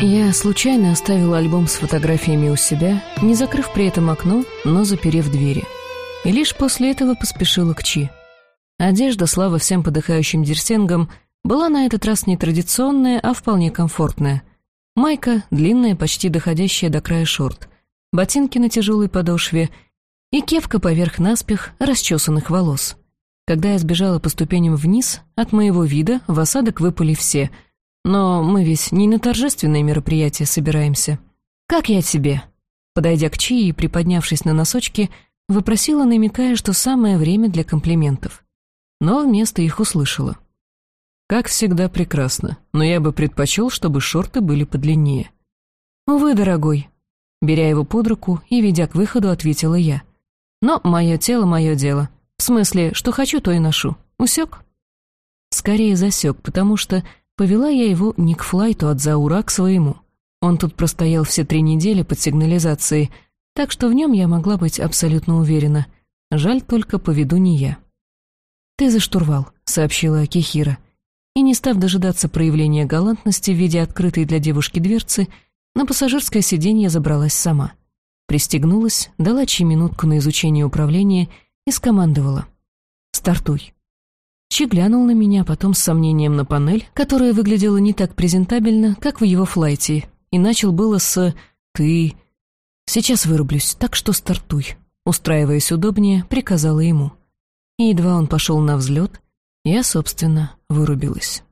Я случайно оставила альбом с фотографиями у себя, не закрыв при этом окно, но заперев двери. И лишь после этого поспешила к Чи. Одежда, слава всем подыхающим дерсенгам, была на этот раз не традиционная, а вполне комфортная. Майка, длинная, почти доходящая до края шорт, ботинки на тяжелой подошве и кепка поверх наспех расчесанных волос. Когда я сбежала по ступеням вниз, от моего вида в осадок выпали все — но мы ведь не на торжественное мероприятие собираемся. Как я тебе?» Подойдя к Чи и приподнявшись на носочки, выпросила, намекая, что самое время для комплиментов. Но вместо их услышала. «Как всегда прекрасно, но я бы предпочел, чтобы шорты были подлиннее». «Увы, дорогой», — беря его под руку и ведя к выходу, ответила я. «Но мое тело — мое дело. В смысле, что хочу, то и ношу. Усек?» Скорее засек, потому что Повела я его не к флайту от Заура, а к своему. Он тут простоял все три недели под сигнализацией, так что в нем я могла быть абсолютно уверена. Жаль только, поведу не я. «Ты за штурвал», — сообщила Акихира. И, не став дожидаться проявления галантности в виде открытой для девушки дверцы, на пассажирское сиденье забралась сама. Пристегнулась, дала Чи минутку на изучение управления и скомандовала. «Стартуй». Чи глянул на меня, потом с сомнением на панель, которая выглядела не так презентабельно, как в его флайте, и начал было с «ты». «Сейчас вырублюсь, так что стартуй», устраиваясь удобнее, приказала ему. И едва он пошел на взлет, я, собственно, вырубилась.